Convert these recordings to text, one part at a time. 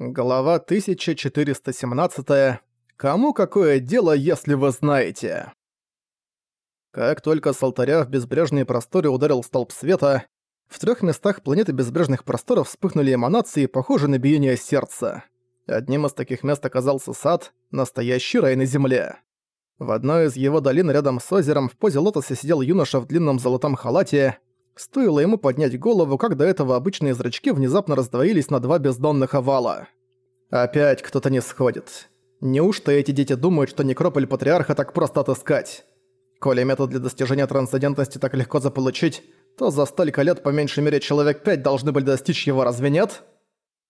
Глава 1417. Кому какое дело, если вы знаете? Как только с алтаря в безбрежные просторы ударил столб света, в трех местах планеты безбрежных просторов вспыхнули эманации, похожие на биение сердца. Одним из таких мест оказался сад, настоящий рай на земле. В одной из его долин рядом с озером в позе лотоса сидел юноша в длинном золотом халате, Стоило ему поднять голову, как до этого обычные зрачки внезапно раздвоились на два бездонных овала. Опять кто-то не сходит. Неужто эти дети думают, что некрополь Патриарха так просто отыскать? Коли метод для достижения трансцендентности так легко заполучить, то за столько лет по меньшей мере человек пять должны были достичь его, разве нет?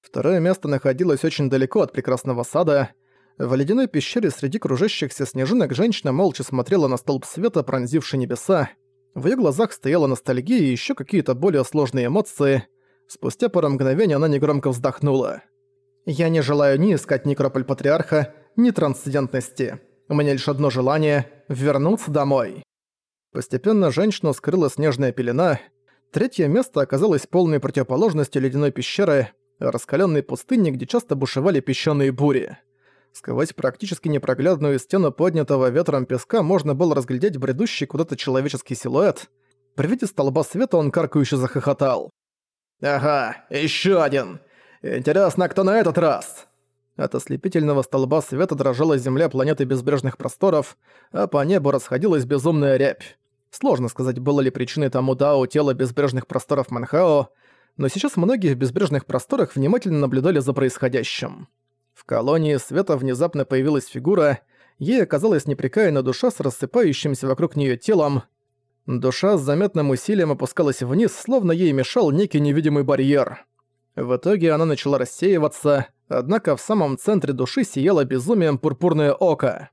Второе место находилось очень далеко от прекрасного сада. В ледяной пещере среди кружащихся снежинок женщина молча смотрела на столб света, пронзивший небеса, в её глазах стояла ностальгия и ещё какие-то более сложные эмоции. Спустя пару мгновений она негромко вздохнула. «Я не желаю ни искать некрополь Патриарха, ни трансцендентности. У меня лишь одно желание — вернуться домой». Постепенно женщину скрыла снежная пелена. Третье место оказалось полной противоположностью ледяной пещеры, раскалённой пустыни, где часто бушевали песчаные бури. Сквозь практически непроглядную стену поднятого ветром песка можно было разглядеть бредущий куда-то человеческий силуэт. При виде столба света он каркающе захохотал. «Ага, еще один! Интересно, кто на этот раз?» От ослепительного столба света дрожала земля планеты безбрежных просторов, а по небу расходилась безумная рябь. Сложно сказать, было ли причиной тому Дао тела безбрежных просторов Манхао, но сейчас многие в безбрежных просторах внимательно наблюдали за происходящим. Колонии света внезапно появилась фигура, ей оказалась непрекаянная душа с рассыпающимся вокруг нее телом. Душа с заметным усилием опускалась вниз, словно ей мешал некий невидимый барьер. В итоге она начала рассеиваться, однако в самом центре души сияло безумием пурпурное око.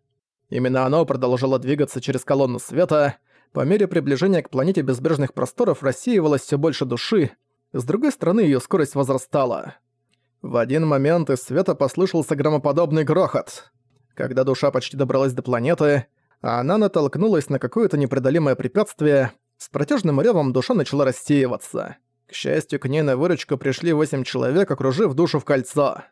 Именно оно продолжало двигаться через колонну света, по мере приближения к планете безбрежных просторов рассеивалось все больше души, с другой стороны ее скорость возрастала. В один момент из света послышался громоподобный грохот. Когда душа почти добралась до планеты, она натолкнулась на какое-то непреодолимое препятствие. С протяжным ревом душа начала рассеиваться. К счастью, к ней на выручку пришли восемь человек, окружив душу в кольцо.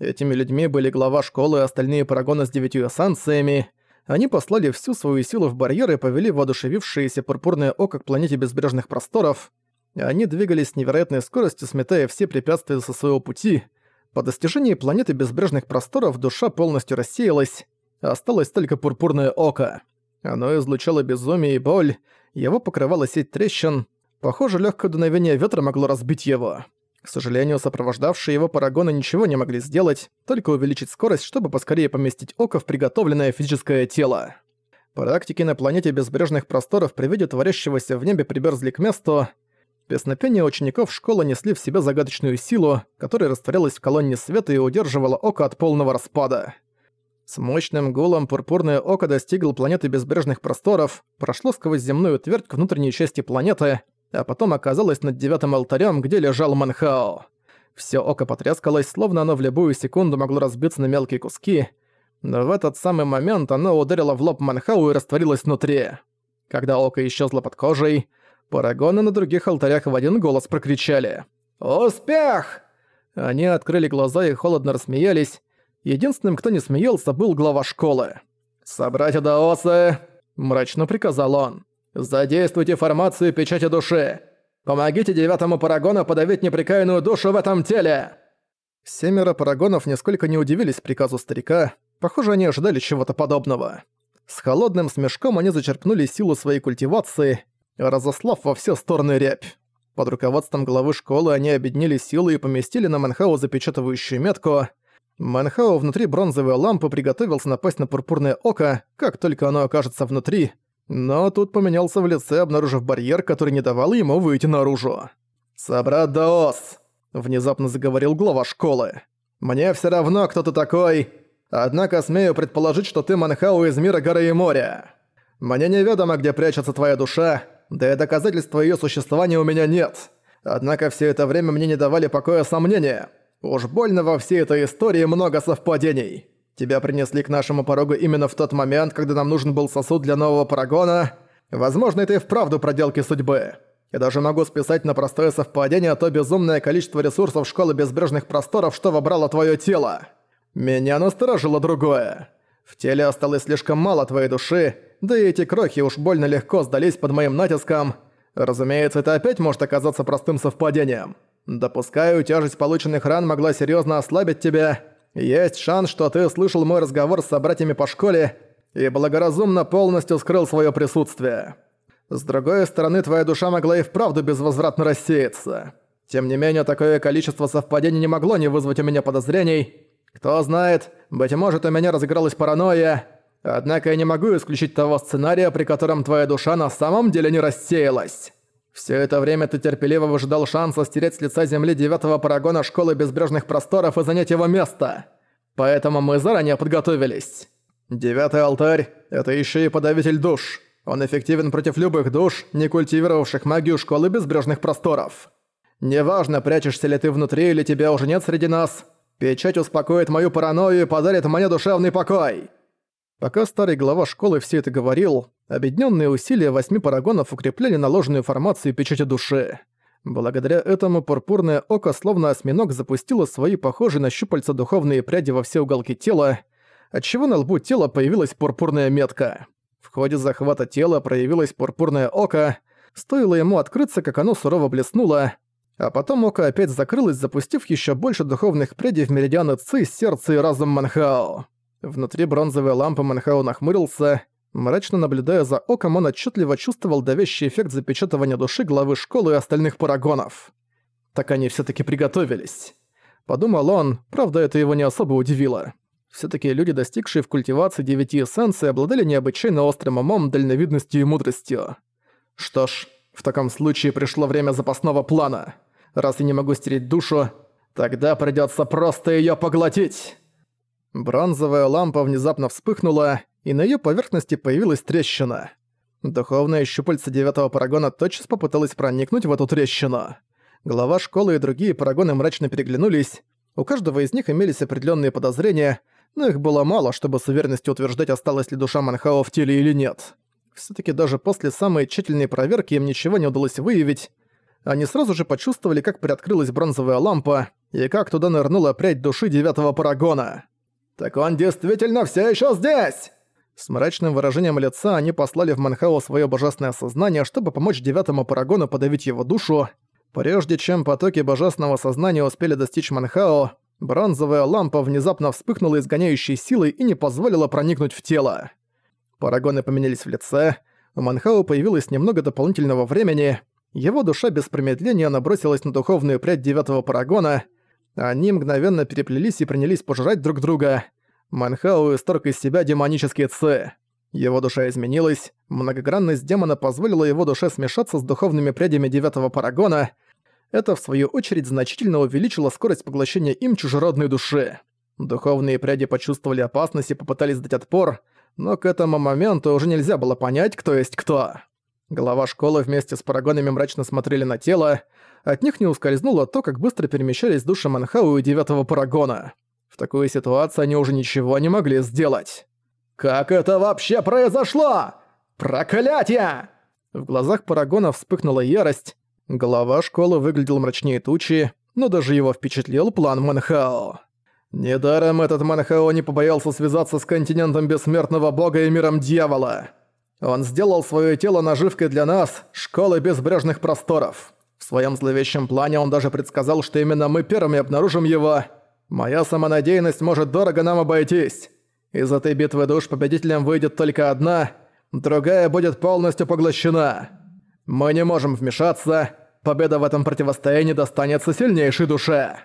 Этими людьми были глава школы и остальные парагоны с девятью эссанциями. Они послали всю свою силу в барьер и повели воодушевившееся пурпурное око к планете безбрежных просторов. Они двигались с невероятной скоростью, сметая все препятствия со своего пути, по достижении планеты безбрежных просторов душа полностью рассеялась, осталось только пурпурное око. Оно излучало безумие и боль, его покрывала сеть трещин, похоже, легкое дуновение ветра могло разбить его. К сожалению, сопровождавшие его парагоны ничего не могли сделать, только увеличить скорость, чтобы поскорее поместить око в приготовленное физическое тело. Практики на планете безбрежных просторов при виде творящегося в небе приберзли к месту, Песнопения учеников школы несли в себе загадочную силу, которая растворялась в колонне света и удерживала око от полного распада. С мощным гулом пурпурное око достигло планеты безбрежных просторов, прошло сквозь земную твердь к внутренней части планеты, а потом оказалось над девятым алтарем, где лежал Манхао. Всё око потрескалось, словно оно в любую секунду могло разбиться на мелкие куски, но в этот самый момент оно ударило в лоб Манхау и растворилось внутри. Когда око исчезло под кожей, Парагоны на других алтарях в один голос прокричали «Успех!». Они открыли глаза и холодно рассмеялись. Единственным, кто не смеялся, был глава школы. «Собратья Даосы!» – мрачно приказал он. «Задействуйте формацию печати души! Помогите девятому парагону подавить непрекаянную душу в этом теле!» Семеро парагонов нисколько не удивились приказу старика. Похоже, они ожидали чего-то подобного. С холодным смешком они зачерпнули силу своей культивации разослав во все стороны рябь. Под руководством главы школы они объединили силы и поместили на Манхау запечатывающую метку. Манхау внутри бронзовой лампы приготовился напасть на пурпурное око, как только оно окажется внутри, но тут поменялся в лице, обнаружив барьер, который не давал ему выйти наружу. «Собрат Даос!» – внезапно заговорил глава школы. «Мне все равно, кто ты такой, однако смею предположить, что ты Манхау из мира горы и моря. Мне неведомо, где прячется твоя душа, да и доказательства её существования у меня нет. Однако все это время мне не давали покоя сомнения. Уж больно во всей этой истории много совпадений. Тебя принесли к нашему порогу именно в тот момент, когда нам нужен был сосуд для нового парагона. Возможно, это и вправду проделки судьбы. и даже могу списать на простое совпадение то безумное количество ресурсов Школы Безбрежных Просторов, что вобрало твое тело. Меня насторожило другое. В теле осталось слишком мало твоей души, да и эти крохи уж больно легко сдались под моим натиском. Разумеется, это опять может оказаться простым совпадением. Допускаю, тяжесть полученных ран могла серьезно ослабить тебя. Есть шанс, что ты слышал мой разговор с собратьями по школе и благоразумно полностью скрыл свое присутствие. С другой стороны, твоя душа могла и вправду безвозвратно рассеяться. Тем не менее, такое количество совпадений не могло не вызвать у меня подозрений. Кто знает, быть может, у меня разыгралась паранойя, однако я не могу исключить того сценария, при котором твоя душа на самом деле не рассеялась. Все это время ты терпеливо выжидал шанса стереть с лица земли девятого парагона Школы Безбрежных Просторов и занять его место. Поэтому мы заранее подготовились. Девятый алтарь — это еще и подавитель душ. Он эффективен против любых душ, не культивировавших магию школы безбрежных просторов. Неважно, прячешься ли ты внутри или тебя уже нет среди нас, печать успокоит мою паранойю и подарит мне душевный покой. Пока старый глава школы все это говорил, объединенные усилия восьми парагонов укрепляли наложенную формацию печати души. Благодаря этому пурпурное око словно осьминог запустило свои похожие на щупальца духовные пряди во все уголки тела, отчего на лбу тела появилась пурпурная метка. В ходе захвата тела проявилось пурпурное око, стоило ему открыться, как оно сурово блеснуло, а потом око опять закрылось, запустив еще больше духовных прядей в меридианы Ци, сердце и разум Манхао. Внутри бронзовой лампы Манхао нахмурился. Мрачно наблюдая за оком, он отчетливо чувствовал давящий эффект запечатывания души главы школы и остальных парагонов. Так они все таки приготовились. Подумал он, правда, это его не особо удивило. Всё-таки люди, достигшие в культивации девяти эссенций, обладали необычайно острым умом, дальновидностью и мудростью. Что ж, в таком случае пришло время запасного плана. Раз я не могу стереть душу, тогда придётся просто её поглотить. Бронзовая лампа внезапно вспыхнула, и на её поверхности появилась трещина. Духовное щупальце девятого парагона тотчас попыталось проникнуть в эту трещину. Глава школы и другие парагоны мрачно переглянулись. У каждого из них имелись определённые подозрения — но их было мало, чтобы с уверенностью утверждать, осталась ли душа Манхао в теле или нет. Всё-таки даже после самой тщательной проверки им ничего не удалось выявить. Они сразу же почувствовали, как приоткрылась бронзовая лампа, и как туда нырнула прядь души девятого парагона. «Так он действительно всё ещё здесь!» С мрачным выражением лица они послали в Манхао своё божественное сознание, чтобы помочь девятому парагону подавить его душу. Прежде чем потоки божественного сознания успели достичь Манхао, Бронзовая лампа внезапно вспыхнула изгоняющей силой и не позволила проникнуть в тело. Парагоны поменялись в лице, у Манхау появилось немного дополнительного времени, его душа без промедления набросилась на духовную прядь девятого парагона, они мгновенно переплелись и принялись пожирать друг друга. Манхау исторг из себя демонический ци. Его душа изменилась, многогранность демона позволила его душе смешаться с духовными прядями девятого парагона — это, в свою очередь, значительно увеличило скорость поглощения им чужеродной души. Духовные пряди почувствовали опасность и попытались дать отпор, но к этому моменту уже нельзя было понять, кто есть кто. Глава школы вместе с парагонами мрачно смотрели на тело, от них не ускользнуло то, как быстро перемещались души Манхау и девятого парагона. В такой ситуации они уже ничего не могли сделать. «Как это вообще произошло? Проклятие!» В глазах парагона вспыхнула ярость, Глава школы выглядел мрачнее тучи, но даже его впечатлил план Манхао. Недаром этот Манхао не побоялся связаться с континентом бессмертного бога и миром дьявола. Он сделал свое тело наживкой для нас, школы безбрежных просторов. В своем зловещем плане он даже предсказал, что именно мы первыми обнаружим его. Моя самонадеянность может дорого нам обойтись. Из этой битвы душ победителем выйдет только одна, другая будет полностью поглощена. Мы не можем вмешаться. Победа в этом противостоянии достанется сильнейшей душе.